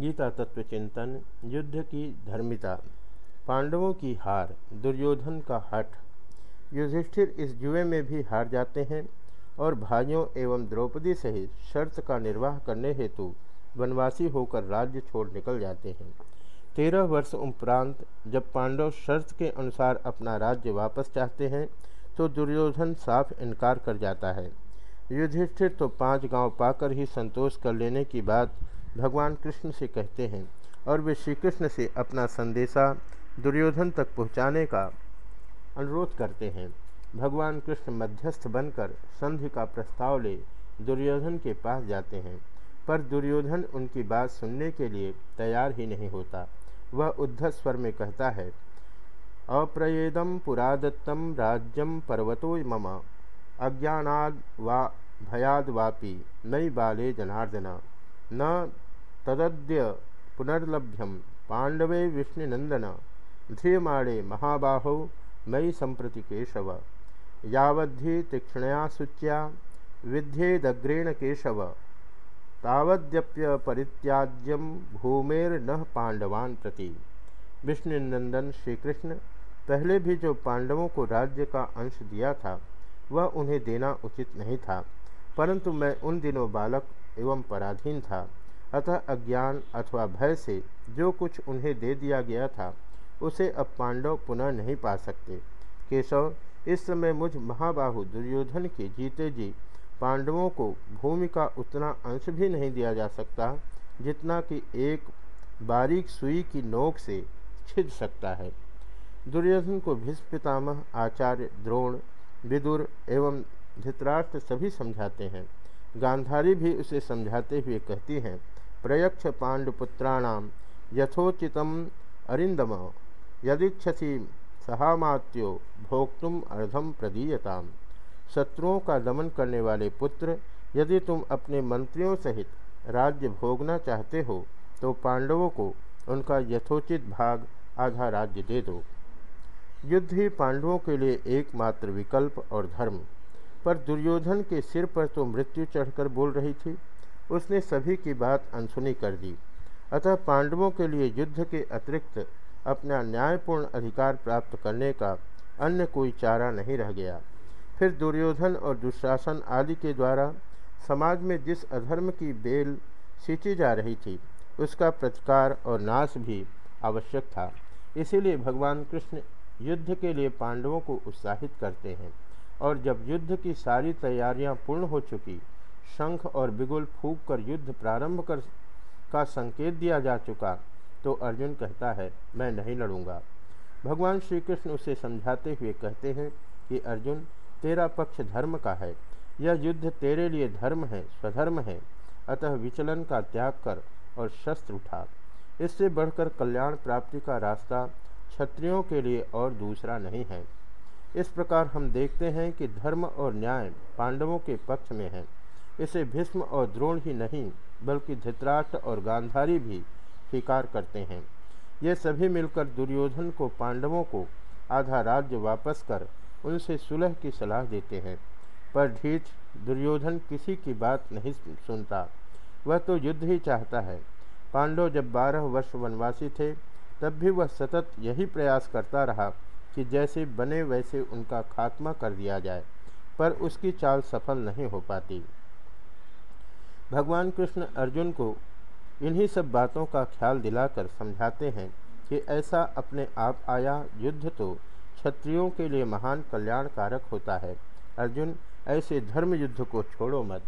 गीता तत्व चिंतन, युद्ध की धर्मिता, पांडवों की हार, दुर्योधन का हठ। युधिष्ठिर इस जुए में भी हार जाते हैं और भाइयों एवं द्रौपदी सहित शर्त का निर्वाह करने हेतु वनवासी होकर राज्य छोड़ निकल जाते हैं। तेरह वर्ष उपरांत जब पांडव शर्त के अनुसार अपना राज्य वापस चाहते हैं तो दुर्योधन साफ़ इनकार कर जाता है। युधिष्ठिर तो पाँच गाँव पाकर ही संतोष कर लेने की बात भगवान कृष्ण से कहते हैं और वे श्री कृष्ण से अपना संदेशा दुर्योधन तक पहुँचाने का अनुरोध करते हैं। भगवान कृष्ण मध्यस्थ बनकर संधि का प्रस्ताव ले दुर्योधन के पास जाते हैं, पर दुर्योधन उनकी बात सुनने के लिए तैयार ही नहीं होता। वह उद्धत स्वर में कहता है अप्रयेदम पुरादत्तम राज्यम पर्वतो मम अज्ञानाद वा भयाद वापी नई बाले जनार्दना, न तदद्य पुनर्लभ्यम पांडवे विष्णुनंदन, ध्रियमाणे महाबाहो मयि संप्रति केशव। यावद्धि तीक्षणया शुच्या विध्येदग्रेण केशव। तावद्यप्य परित्याज्यम भूमेर्न पांडवान प्रति। विष्णुनंदन श्री कृष्ण पहले भी जो पांडवों को राज्य का अंश दिया था, वह उन्हें देना उचित नहीं था, परंतु मैं उन दिनों बालक एवं पराधीन था। अतः अज्ञान अथवा भय से जो कुछ उन्हें दे दिया गया था, उसे अब पांडव पुनः नहीं पा सकते। केशव, इस समय मुझ महाबाहु दुर्योधन के जीते जी पांडवों को भूमि का उतना अंश भी नहीं दिया जा सकता, जितना कि एक बारीक सुई की नोक से छिद सकता है। दुर्योधन को भीष्म पितामह आचार्य, द्रोण, विदुर एवं धृतराष्ट्र सभी समझाते हैं। गांधारी भी उसे समझाते हुए कहती हैं प्रयक्ष पांडुपुत्राणाम यथोचितम अरिंदम यदीक्षसी सहामात्यो भोक्तुम अर्धम प्रदीयताम। शत्रुओं का दमन करने वाले पुत्र, यदि तुम अपने मंत्रियों सहित राज्य भोगना चाहते हो तो पांडवों को उनका यथोचित भाग आधा राज्य दे दो। युद्ध ही पांडवों के लिए एकमात्र विकल्प और धर्म। पर दुर्योधन के सिर पर तो मृत्यु चढ़कर बोल रही थी। उसने सभी की बात अनसुनी कर दी। अतः पांडवों के लिए युद्ध के अतिरिक्त अपना न्यायपूर्ण अधिकार प्राप्त करने का अन्य कोई चारा नहीं रह गया। फिर दुर्योधन और दुशासन आदि के द्वारा समाज में जिस अधर्म की बेल सींची जा रही थी, उसका प्रतिकार और नाश भी आवश्यक था। इसीलिए भगवान कृष्ण युद्ध के लिए पांडवों को उत्साहित करते हैं और जब युद्ध की सारी तैयारियाँ पूर्ण हो चुकी शंख और बिगुल फूक कर युद्ध प्रारंभ कर, का संकेत दिया जा चुका तो अर्जुन कहता है, मैं नहीं लड़ूँगा। भगवान श्री कृष्ण उसे समझाते हुए कहते हैं कि, अर्जुन, तेरा पक्ष धर्म का है। यह युद्ध तेरे लिए धर्म है, स्वधर्म है। अतः विचलन का त्याग कर और शस्त्र उठा। इससे बढ़कर कल्याण प्राप्ति का रास्ता क्षत्रियों के लिए और दूसरा नहीं है। इस प्रकार हम देखते हैं कि धर्म और न्याय पांडवों के पक्ष में है। इसे भीष्म और द्रोण ही नहीं, बल्कि धृतराष्ट्र और गांधारी भी स्वीकार करते हैं। ये सभी मिलकर दुर्योधन को पांडवों को आधा राज्य वापस कर उनसे सुलह की सलाह देते हैं। पर ढीठ दुर्योधन किसी की बात नहीं सुनता। वह तो युद्ध ही चाहता है। पांडव जब बारह वर्ष वनवासी थे, तब भी वह सतत यही प्रयास करता रहा कि जैसे बने वैसे उनका खात्मा कर दिया जाए, पर उसकी चाल सफल नहीं हो पाती। भगवान कृष्ण अर्जुन को इन्हीं सब बातों का ख्याल दिलाकर समझाते हैं कि ऐसा अपने आप आया युद्ध तो क्षत्रियों के लिए महान कल्याणकारक होता है। अर्जुन, ऐसे धर्म युद्ध को छोड़ो मत।